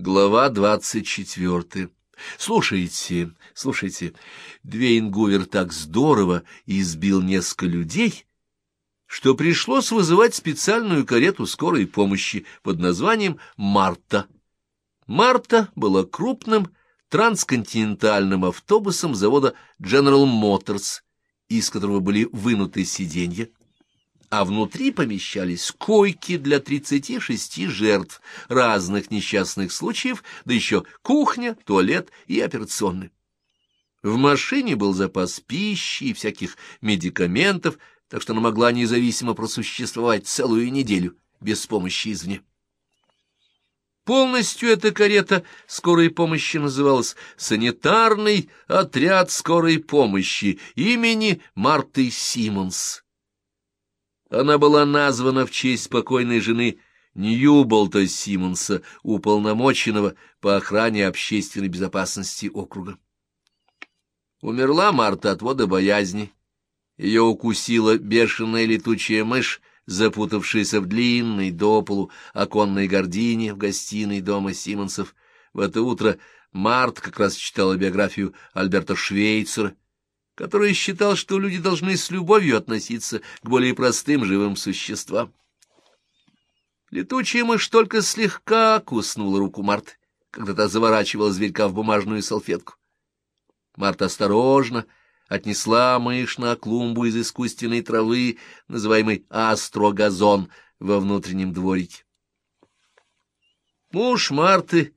Глава двадцать четвертая. Слушайте, слушайте, Двейн Гувер так здорово избил несколько людей, что пришлось вызывать специальную карету скорой помощи под названием «Марта». Марта была крупным трансконтинентальным автобусом завода General Motors, из которого были вынуты сиденья а внутри помещались койки для 36 жертв разных несчастных случаев, да еще кухня, туалет и операционный. В машине был запас пищи и всяких медикаментов, так что она могла независимо просуществовать целую неделю без помощи извне. Полностью эта карета скорой помощи называлась «Санитарный отряд скорой помощи» имени Марты Симмонс. Она была названа в честь покойной жены Ньюболта Симмонса, уполномоченного по охране общественной безопасности округа. Умерла Марта от водобоязни. Ее укусила бешеная летучая мышь, запутавшаяся в длинной до полу оконной гордине в гостиной дома Симмонсов. В это утро Март как раз читала биографию Альберта Швейцера, который считал, что люди должны с любовью относиться к более простым живым существам. Летучая мышь только слегка куснула руку Марты, когда та заворачивала зверька в бумажную салфетку. Марта осторожно отнесла мышь на клумбу из искусственной травы, называемый астрогазон, во внутреннем дворике. Муж Марты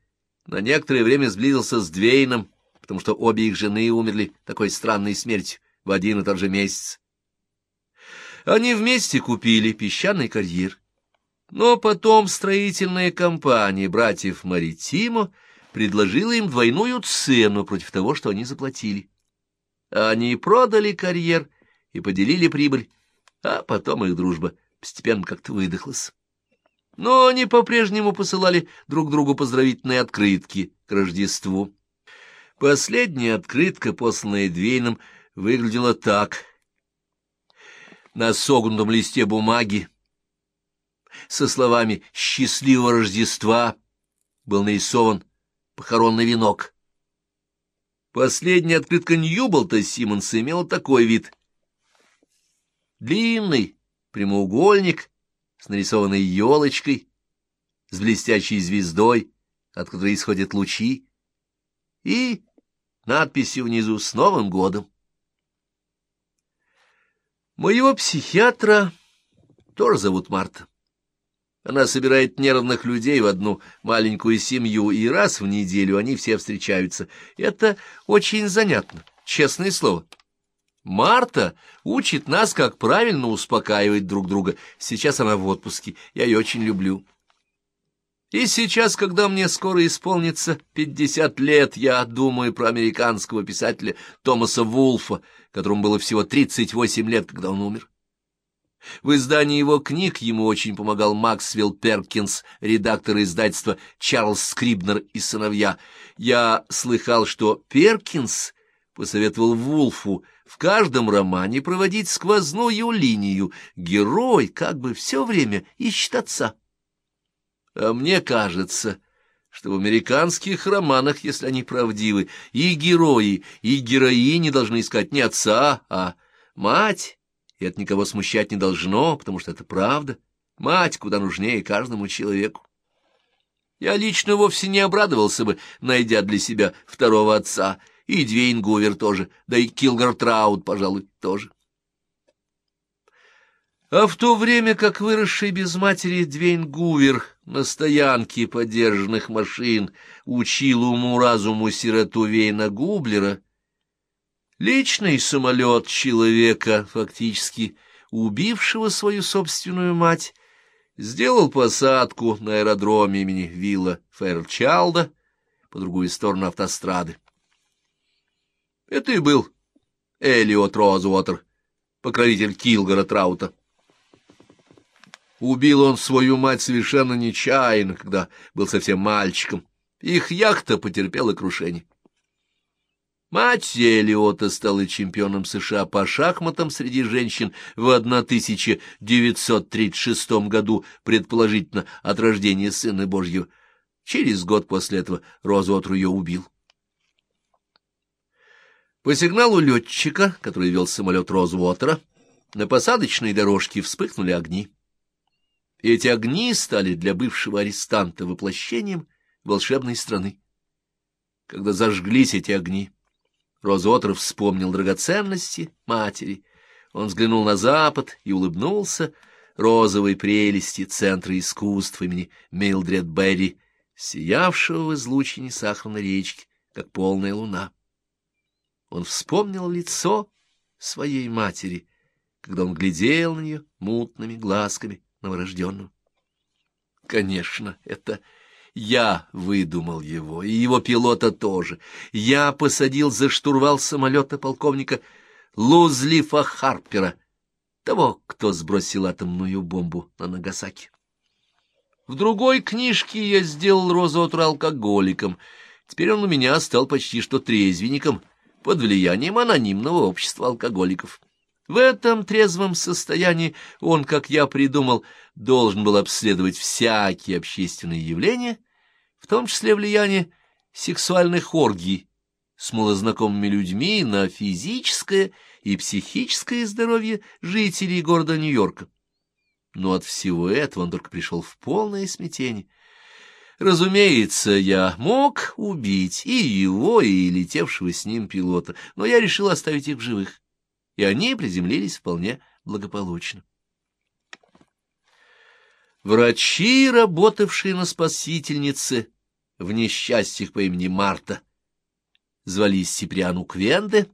на некоторое время сблизился с Двейном, потому что обе их жены умерли такой странной смертью в один и тот же месяц. Они вместе купили песчаный карьер. Но потом строительная компания братьев Маритимо предложила им двойную цену против того, что они заплатили. Они продали карьер и поделили прибыль, а потом их дружба постепенно как-то выдохлась. Но они по-прежнему посылали друг другу поздравительные открытки к Рождеству. Последняя открытка, посланная Двейном, выглядела так. На согнутом листе бумаги со словами «Счастливого Рождества» был нарисован похоронный венок. Последняя открытка Ньюболта Симмонса имела такой вид. Длинный прямоугольник с нарисованной елочкой, с блестящей звездой, от которой исходят лучи, и надписью внизу «С Новым годом». Моего психиатра тоже зовут Марта. Она собирает нервных людей в одну маленькую семью, и раз в неделю они все встречаются. Это очень занятно, честное слово. Марта учит нас, как правильно успокаивать друг друга. Сейчас она в отпуске, я ее очень люблю. И сейчас, когда мне скоро исполнится пятьдесят лет, я думаю про американского писателя Томаса Вулфа, которому было всего тридцать восемь лет, когда он умер. В издании его книг ему очень помогал Максвелл Перкинс, редактор издательства Чарльз Скрибнер и сыновья. Я слыхал, что Перкинс посоветовал Вулфу в каждом романе проводить сквозную линию. Герой как бы все время ищет отца. А мне кажется, что в американских романах, если они правдивы, и герои, и героини должны искать не отца, а мать, и это никого смущать не должно, потому что это правда. Мать куда нужнее каждому человеку. Я лично вовсе не обрадовался бы, найдя для себя второго отца, и Двейн Гувер тоже, да и Килгар Траут, пожалуй, тоже. А в то время как выросший без матери Двейн Гувер на стоянке подержанных машин учил уму-разуму сироту Вейна Гублера, личный самолет человека, фактически убившего свою собственную мать, сделал посадку на аэродроме имени Вилла Фэрчалда по другую сторону автострады. Это и был Элиот Роузвотер, покровитель Килгора Траута. Убил он свою мать совершенно нечаянно, когда был совсем мальчиком. Их яхта потерпела крушение. Мать Элиота стала чемпионом США по шахматам среди женщин в 1936 году, предположительно от рождения Сына Божьего. Через год после этого Розуотру ее убил. По сигналу летчика, который вел самолет Розвотера, на посадочной дорожке вспыхнули огни. Эти огни стали для бывшего арестанта воплощением волшебной страны. Когда зажглись эти огни, Розвотер вспомнил драгоценности матери. Он взглянул на запад и улыбнулся розовой прелести Центра искусств имени Милдред Берри, сиявшего в излучине сахарной речки, как полная луна. Он вспомнил лицо своей матери, когда он глядел на нее мутными глазками новорожденного. Конечно, это я выдумал его, и его пилота тоже. Я посадил за штурвал самолета полковника Лузлифа Харпера, того, кто сбросил атомную бомбу на Нагасаки. В другой книжке я сделал Розуотра алкоголиком. Теперь он у меня стал почти что трезвенником под влиянием анонимного общества алкоголиков. В этом трезвом состоянии он, как я придумал, должен был обследовать всякие общественные явления, в том числе влияние сексуальных оргий с малознакомыми людьми на физическое и психическое здоровье жителей города Нью-Йорка. Но от всего этого он только пришел в полное смятение. Разумеется, я мог убить и его, и летевшего с ним пилота, но я решил оставить их в живых и они приземлились вполне благополучно. Врачи, работавшие на спасительнице в несчастьях по имени Марта, звались Сиприану Квенде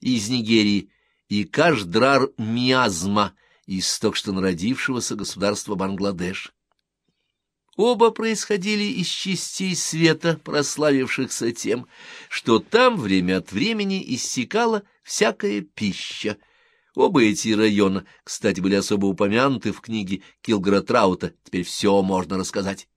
из Нигерии и Кашдрар Миазма из только что народившегося государства Бангладеш. Оба происходили из частей света, прославившихся тем, что там время от времени иссякала всякая пища. Оба эти района, кстати, были особо упомянуты в книге Килгора Траута, теперь все можно рассказать.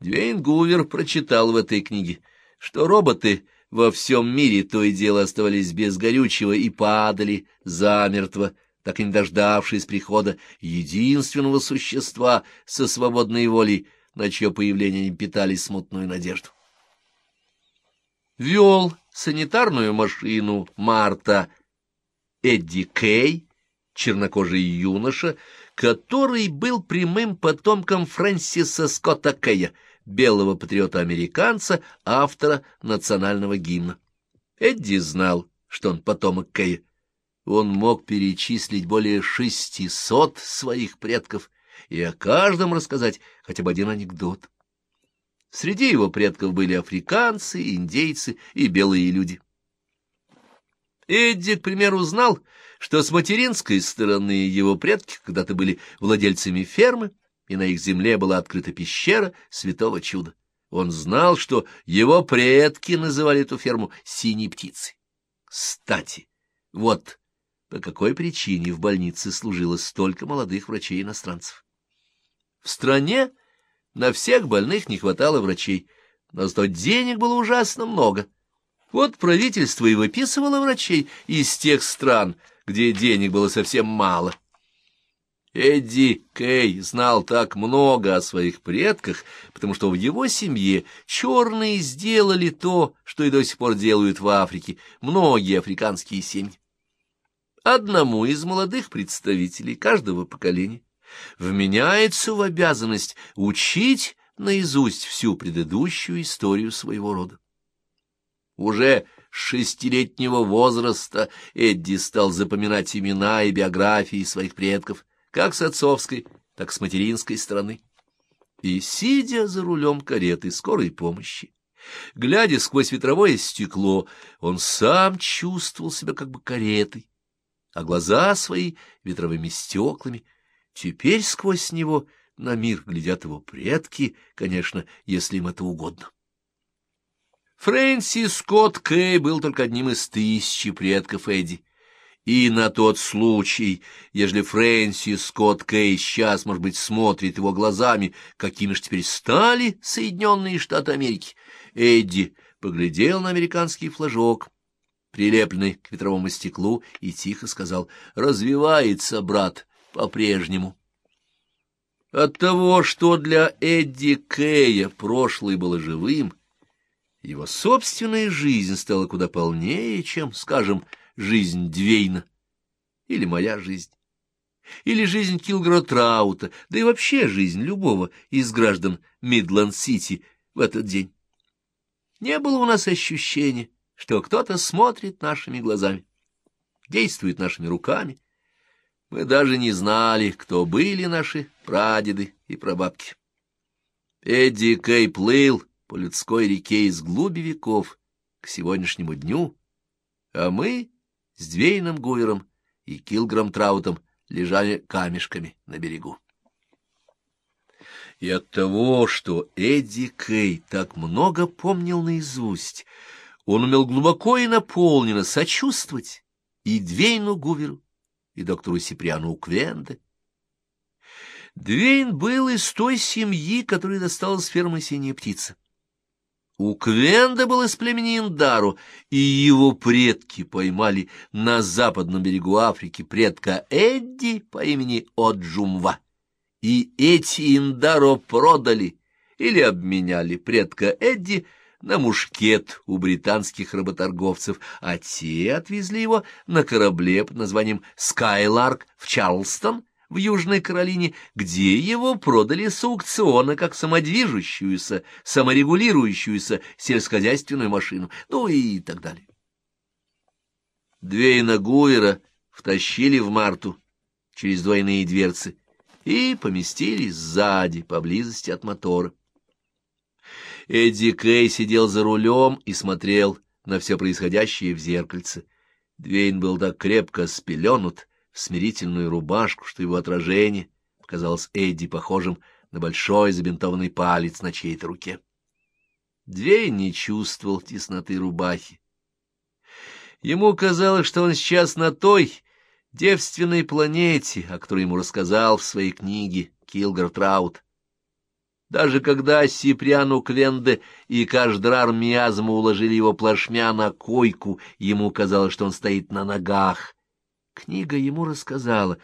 Двейн Гувер прочитал в этой книге, что роботы во всем мире то и дело оставались без горючего и падали замертво, так и не дождавшись прихода единственного существа со свободной волей, на чье появление они питали смутную надежду. Вел санитарную машину Марта Эдди Кей, чернокожий юноша, который был прямым потомком Фрэнсиса Скотта Кэя, белого патриота-американца, автора национального гимна. Эдди знал, что он потомок Кэя, он мог перечислить более шестисот своих предков и о каждом рассказать хотя бы один анекдот. Среди его предков были африканцы, индейцы и белые люди. Эдди, к примеру, знал, что с материнской стороны его предки когда-то были владельцами фермы, и на их земле была открыта пещера святого чуда. Он знал, что его предки называли эту ферму «синей птицей». Кстати, вот по какой причине в больнице служило столько молодых врачей-иностранцев. В стране на всех больных не хватало врачей, но зато денег было ужасно много. Вот правительство и выписывало врачей из тех стран, где денег было совсем мало. Эдди Кей знал так много о своих предках, потому что в его семье черные сделали то, что и до сих пор делают в Африке многие африканские семьи одному из молодых представителей каждого поколения вменяется в обязанность учить наизусть всю предыдущую историю своего рода. Уже с шестилетнего возраста Эдди стал запоминать имена и биографии своих предков, как с отцовской, так и с материнской стороны. И, сидя за рулем кареты скорой помощи, глядя сквозь ветровое стекло, он сам чувствовал себя как бы каретой, а глаза свои ветровыми стеклами. Теперь сквозь него на мир глядят его предки, конечно, если им это угодно. Фрэнсис Скотт Кэй был только одним из тысячи предков Эдди. И на тот случай, ежели Фрэнсис Скотт Кэй сейчас, может быть, смотрит его глазами, какими же теперь стали Соединенные Штаты Америки, Эдди поглядел на американский флажок, прилепленный к ветровому стеклу, и тихо сказал «Развевается, брат, по-прежнему». От того, что для Эдди Кэя прошлое было живым, его собственная жизнь стала куда полнее, чем, скажем, жизнь Двейна или моя жизнь, или жизнь Килгора Траута, да и вообще жизнь любого из граждан Мидланд-Сити в этот день. Не было у нас ощущения, что кто-то смотрит нашими глазами, действует нашими руками, мы даже не знали, кто были наши прадеды и прабабки. Эдди Кей плыл по людской реке из глуби веков к сегодняшнему дню, а мы с Двейном Гуером и Килгром Траутом лежали камешками на берегу. И от того, что Эдди Кей так много помнил наизусть, он умел глубоко и наполненно сочувствовать и Двейну Гуверу, и доктору Сиприану Уквенде. Двейн был из той семьи, которой досталась ферма «Синяя птица». У Квенда был из племени Индару, и его предки поймали на западном берегу Африки предка Эдди по имени Оджумва. И эти Индаро продали или обменяли предка Эдди на мушкет у британских работорговцев, а те отвезли его на корабле под названием «Скайларк» в Чарлстон, в Южной Каролине, где его продали с аукциона как самодвижущуюся, саморегулирующуюся сельскохозяйственную машину, ну и так далее. Двейна Гуэра втащили в Марту через двойные дверцы и поместили сзади, поблизости от мотора. Эдди Кей сидел за рулем и смотрел на все происходящее в зеркальце. Двейн был так крепко спеленут в смирительную рубашку, что его отражение показалось Эдди похожим на большой забинтованный палец на чьей-то руке. Двейн не чувствовал тесноты рубахи. Ему казалось, что он сейчас на той девственной планете, о которой ему рассказал в своей книге Килгар Траут. Даже когда Сиприану Квенде и Каждрар Миазма уложили его плашмя на койку, ему казалось, что он стоит на ногах. Книга ему рассказала,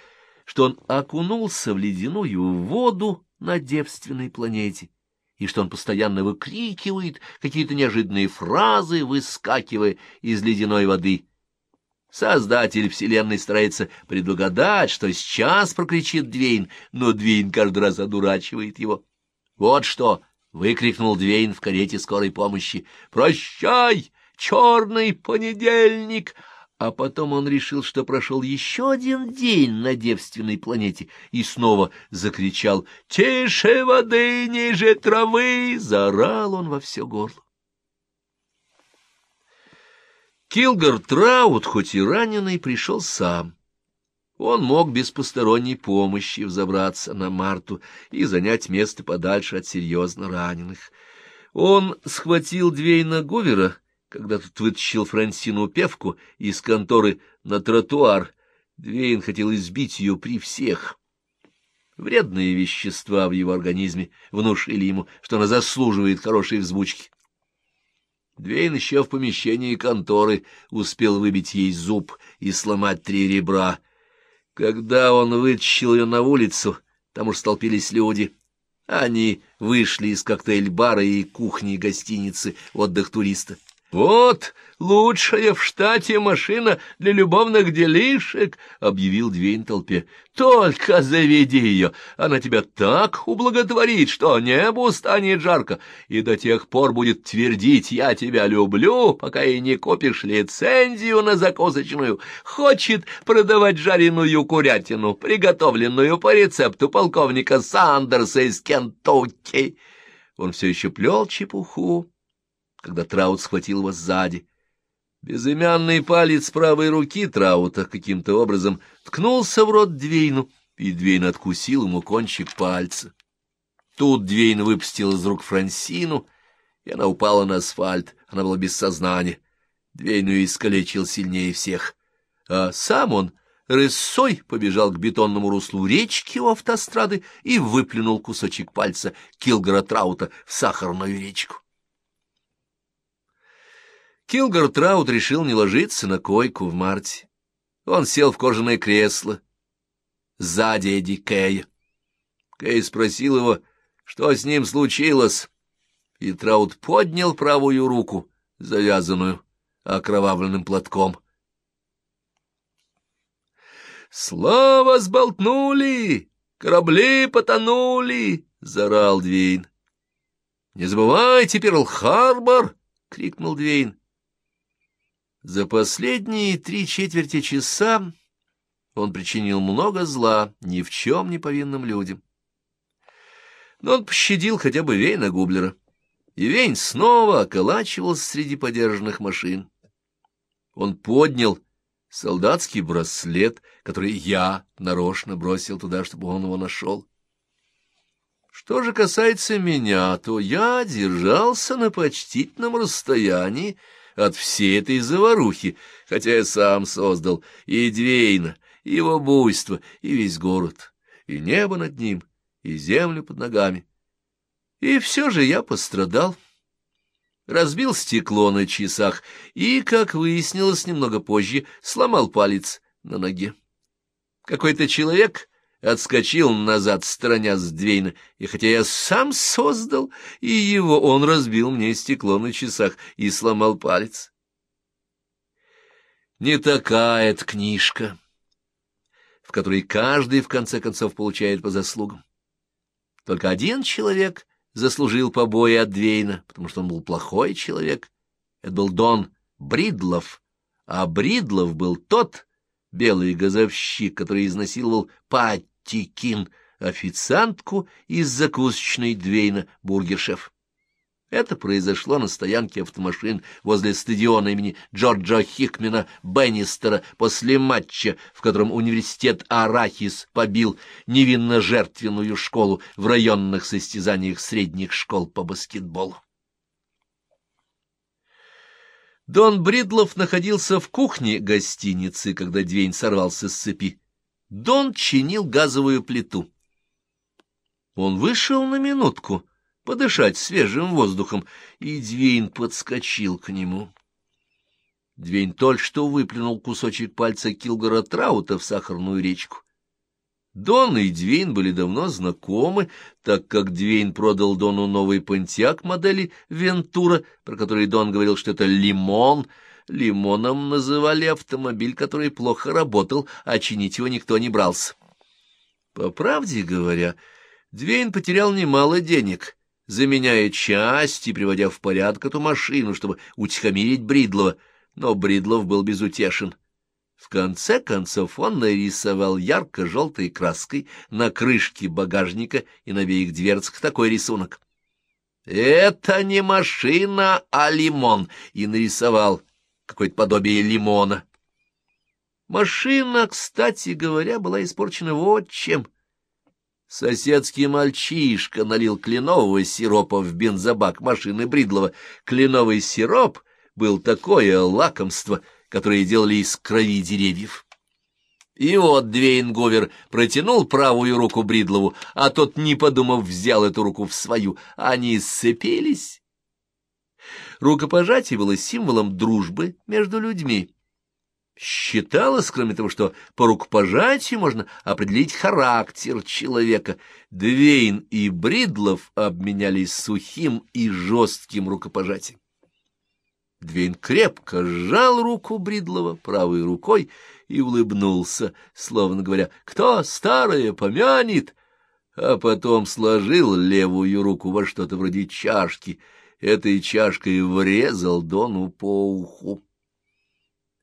что он окунулся в ледяную воду на девственной планете, и что он постоянно выкрикивает какие-то неожиданные фразы, выскакивая из ледяной воды. Создатель Вселенной старается предугадать, что сейчас прокричит Двейн, но Двейн каждый раз одурачивает его. «Вот что!» — выкрикнул Двейн в карете скорой помощи. «Прощай, черный понедельник!» А потом он решил, что прошел еще один день на девственной планете, и снова закричал «Тише воды, ниже травы!» Заорал он во все горло. Килгар Траут, хоть и раненый, пришел сам. Он мог без посторонней помощи взобраться на Марту и занять место подальше от серьезно раненых. Он схватил Двейна Говера, когда тот вытащил Франсину певку из конторы на тротуар. Двейн хотел избить ее при всех. Вредные вещества в его организме внушили ему, что она заслуживает хорошей взбучки. Двейн еще в помещении конторы успел выбить ей зуб и сломать три ребра — когда он вытащил ее на улицу, там уж столпились люди. Они вышли из коктейль-бара и кухни гостиницы «Отдых туриста». «Вот лучшая в штате машина для любовных делишек», — объявил Двейн толпе. «Только заведи ее, она тебя так ублаготворит, что небу станет жарко, и до тех пор будет твердить «я тебя люблю», пока и не купишь лицензию на закусочную. Хочет продавать жареную курятину, приготовленную по рецепту полковника Сандерса из Кентукки». Он все еще плел чепуху когда Траут схватил его сзади. Безымянный палец правой руки Траута каким-то образом ткнулся в рот Двейну, и Двейн откусил ему кончик пальца. Тут Двейн выпустил из рук Франсину, и она упала на асфальт, она была без сознания. Двейну искалечил сильнее всех, а сам он рысой побежал к бетонному руслу речки у автострады и выплюнул кусочек пальца Килгора Траута в сахарную речку. Килгар Траут решил не ложиться на койку в марте. Он сел в кожаное кресло сзади Эдди Кэя. Кей спросил его, что с ним случилось, и Траут поднял правую руку, завязанную окровавленным платком. «Слава сболтнули! Корабли потонули!» — заорал Двейн. «Не забывайте Перл-Харбор!» — крикнул Двейн. За последние три четверти часа он причинил много зла ни в чем не повинным людям. Но он пощадил хотя бы Вейна Гублера, и Вейн снова околачивался среди подержанных машин. Он поднял солдатский браслет, который я нарочно бросил туда, чтобы он его нашел. Что же касается меня, то я держался на почтительном расстоянии от всей этой заварухи, хотя я сам создал и Двейна, и его буйство, и весь город, и небо над ним, и землю под ногами. И все же я пострадал разбил стекло на часах и, как выяснилось немного позже, сломал палец на ноге. Какой-то человек отскочил назад, стороня Двейна, и хотя я сам создал, и его он разбил мне стекло на часах и сломал палец. Не такая эта книжка, в которой каждый, в конце концов, получает по заслугам. Только один человек заслужил побои от Двейна, потому что он был плохой человек. Это был Дон Бридлов, а Бридлов был тот белый газовщик, который изнасиловал Патти Кин, официантку из закусочной Двейна, бургершеф. Это произошло на стоянке автомашин возле стадиона имени Джорджа Хикмена Беннистера после матча, в котором университет Арахис побил невинно-жертвенную школу в районных состязаниях средних школ по баскетболу. Дон Бридлов находился в кухне гостиницы, когда Двейн сорвался с цепи. Дон чинил газовую плиту. Он вышел на минутку — подышать свежим воздухом, и Двейн подскочил к нему. Двейн только что выплюнул кусочек пальца Килгора Траута в сахарную речку. Дон и Двейн были давно знакомы, так как Двейн продал Дону новый понтиак модели «Вентура», про который Дон говорил, что это «лимон». Лимоном называли автомобиль, который плохо работал, а чинить его никто не брался. По правде говоря, Двейн потерял немало денег — заменяя части, приводя в порядок эту машину, чтобы утихомирить Бридлова, но Бридлов был безутешен. В конце концов он нарисовал ярко-желтой краской на крышке багажника и на обеих дверцах такой рисунок. «Это не машина, а лимон!» и нарисовал какое-то подобие лимона. Машина, кстати говоря, была испорчена вот чем — Соседский мальчишка налил кленового сиропа в бензобак машины Бридлова. Кленовый сироп был такое лакомство, которое делали из крови деревьев. И вот Двейнговер протянул правую руку Бридлову, а тот, не подумав, взял эту руку в свою. Они сцепились. Рукопожатие было символом дружбы между людьми. Считалось, кроме того, что по рукопожатию можно определить характер человека. Двейн и Бридлов обменялись сухим и жестким рукопожатием. Двейн крепко сжал руку Бридлова правой рукой и улыбнулся, словно говоря, «Кто старое помянет?» А потом сложил левую руку во что-то вроде чашки. Этой чашкой врезал Дону по уху.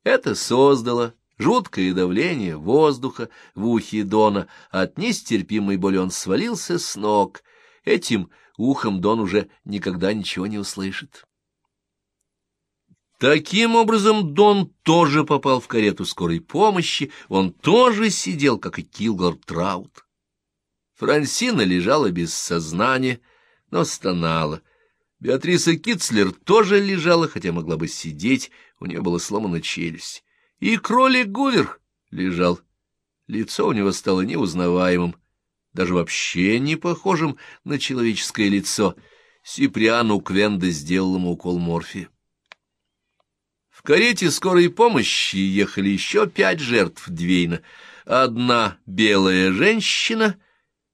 Это создало жуткое давление воздуха в ухе Дона. От нестерпимой боли он свалился с ног. Этим ухом Дон уже никогда ничего не услышит. Таким образом, Дон тоже попал в карету скорой помощи, он тоже сидел, как и Килгор Траут. Франсина лежала без сознания, но стонала. Беатриса Китцлер тоже лежала, хотя могла бы сидеть, у нее была сломана челюсть. И кролик Гувер лежал. Лицо у него стало неузнаваемым, даже вообще не похожим на человеческое лицо. Сиприану Квенда сделал ему укол морфия. Карете скорой помощи ехали еще пять жертв Двейна. Одна белая женщина,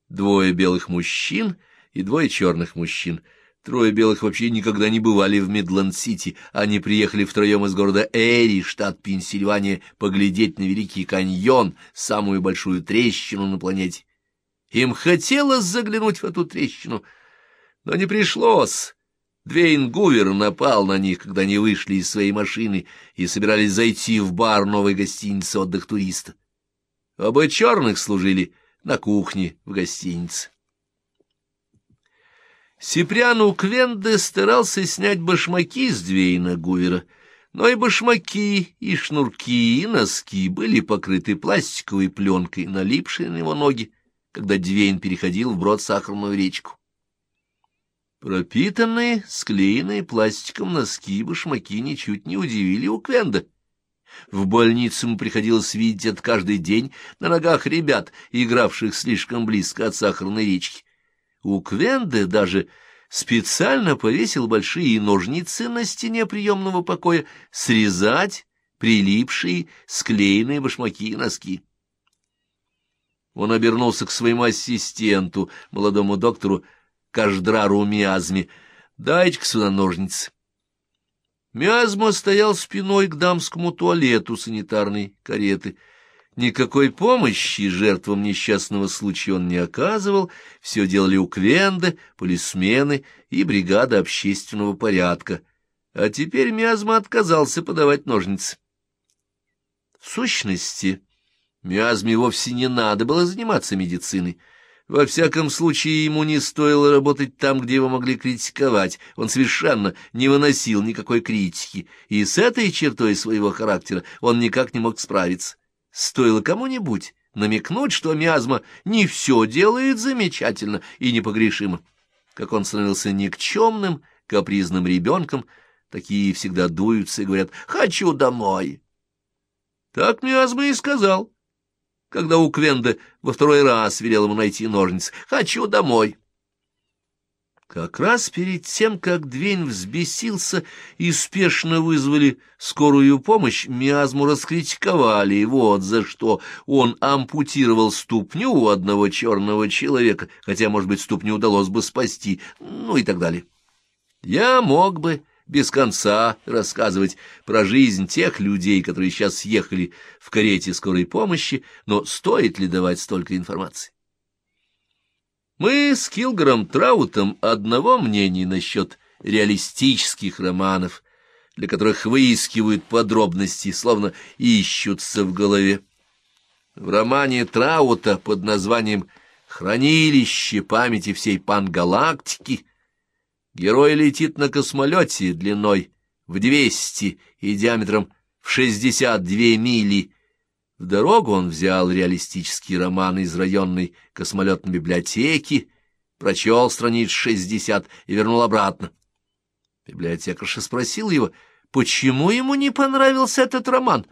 двое белых мужчин и двое черных мужчин. Трое белых вообще никогда не бывали в Мидланд-Сити. Они приехали втроем из города Эри, штат Пенсильвания, поглядеть на Великий каньон, самую большую трещину на планете. Им хотелось заглянуть в эту трещину, но не пришлось. Двейн Гувер напал на них, когда они вышли из своей машины и собирались зайти в бар новой гостиницы «Отдых туриста». Оба черных служили на кухне в гостинице. Сипряну Квенде старался снять башмаки с Двейна Гувера, но и башмаки, и шнурки, и носки были покрыты пластиковой пленкой, налипшей на его ноги, когда Двейн переходил вброд сахарную речку. Пропитанные, склеенные пластиком носки и башмаки ничуть не удивили у Квенда. В больницу ему приходилось видеть это каждый день на ногах ребят, игравших слишком близко от сахарной речки. У Квенда даже специально повесил большие ножницы на стене приемного покоя срезать прилипшие, склеенные башмаки и носки. Он обернулся к своему ассистенту, молодому доктору Каждрару Миазме. «Дайте-ка сюда ножницы». Миазма стоял спиной к дамскому туалету санитарной кареты. Никакой помощи жертвам несчастного случая он не оказывал, все делали у Квенда, полисмены и бригада общественного порядка. А теперь Миазма отказался подавать ножницы. В сущности, Миазме вовсе не надо было заниматься медициной. Во всяком случае, ему не стоило работать там, где его могли критиковать. Он совершенно не выносил никакой критики, и с этой чертой своего характера он никак не мог справиться. Стоило кому-нибудь намекнуть, что миазма не все делает замечательно и непогрешимо. Как он становился никчемным, капризным ребенком, такие всегда дуются и говорят «хочу домой». Так миазма и сказал когда у Квенда во второй раз велел ему найти ножницы. «Хочу домой». Как раз перед тем, как Двень взбесился и спешно вызвали скорую помощь, миазму раскритиковали, вот за что он ампутировал ступню у одного черного человека, хотя, может быть, ступню удалось бы спасти, ну и так далее. Я мог бы без конца рассказывать про жизнь тех людей, которые сейчас съехали в карете скорой помощи, но стоит ли давать столько информации? Мы с Килгором Траутом одного мнения насчет реалистических романов, для которых выискивают подробности, словно ищутся в голове. В романе Траута под названием «Хранилище памяти всей пангалактики» Герой летит на космолете длиной в 200 и диаметром в 62 мили. В дорогу он взял реалистический роман из районной космолетной библиотеки, прочел страниц 60 и вернул обратно. Библиотекарша спросил его, почему ему не понравился этот роман,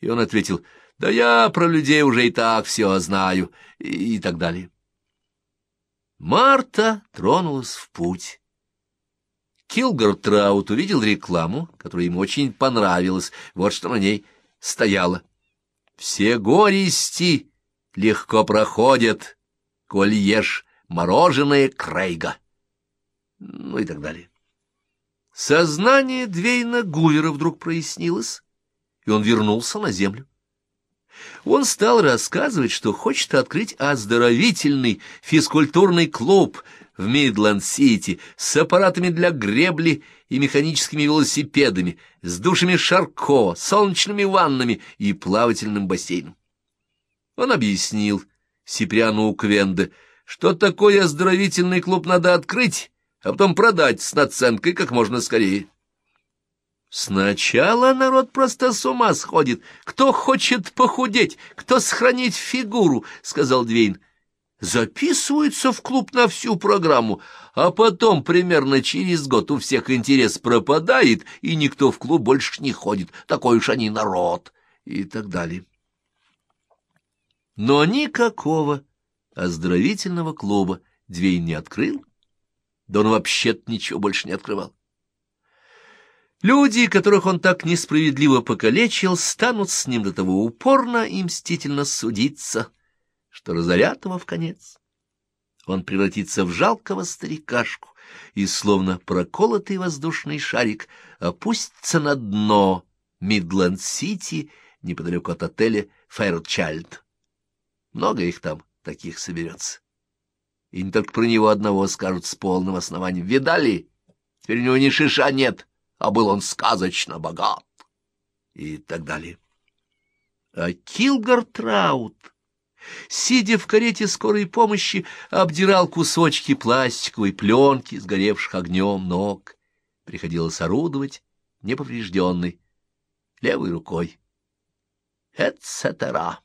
и он ответил, «Да я про людей уже и так все знаю», и, и так далее. Марта тронулась в путь. Килгар Траут увидел рекламу, которая ему очень понравилась. Вот что на ней стояло. «Все горести легко проходят, коль ешь мороженое Крейга». Ну и так далее. Сознание Двейна Гувера вдруг прояснилось, и он вернулся на землю. Он стал рассказывать, что хочет открыть оздоровительный физкультурный клуб — в Мидленд-Сити с аппаратами для гребли и механическими велосипедами, с душами Шарко, солнечными ваннами и плавательным бассейном. Он объяснил Сиприану Квенде, что такой оздоровительный клуб надо открыть, а потом продать с наценкой как можно скорее. Сначала народ просто с ума сходит. Кто хочет похудеть, кто сохранить фигуру, — сказал Двейн записываются в клуб на всю программу, а потом примерно через год у всех интерес пропадает, и никто в клуб больше не ходит, такой уж они народ, и так далее. Но никакого оздоровительного клуба дверь не открыл, да он вообще-то ничего больше не открывал. Люди, которых он так несправедливо покалечил, станут с ним до того упорно и мстительно судиться — что разорят его в конец. он превратится в жалкого старикашку и, словно проколотый воздушный шарик, опустится на дно Мидленд-Сити неподалеку от отеля Фэрчайльд. Много их там таких соберется. И не только про него одного скажут с полным основанием. Видали? Теперь у него ни шиша нет, а был он сказочно богат. И так далее. А Килгар Траут, сидя в карете скорой помощи, обдирал кусочки пластиковой пленки, сгоревших огнем ног. Приходилось орудовать неповрежденной левой рукой. Эцетера.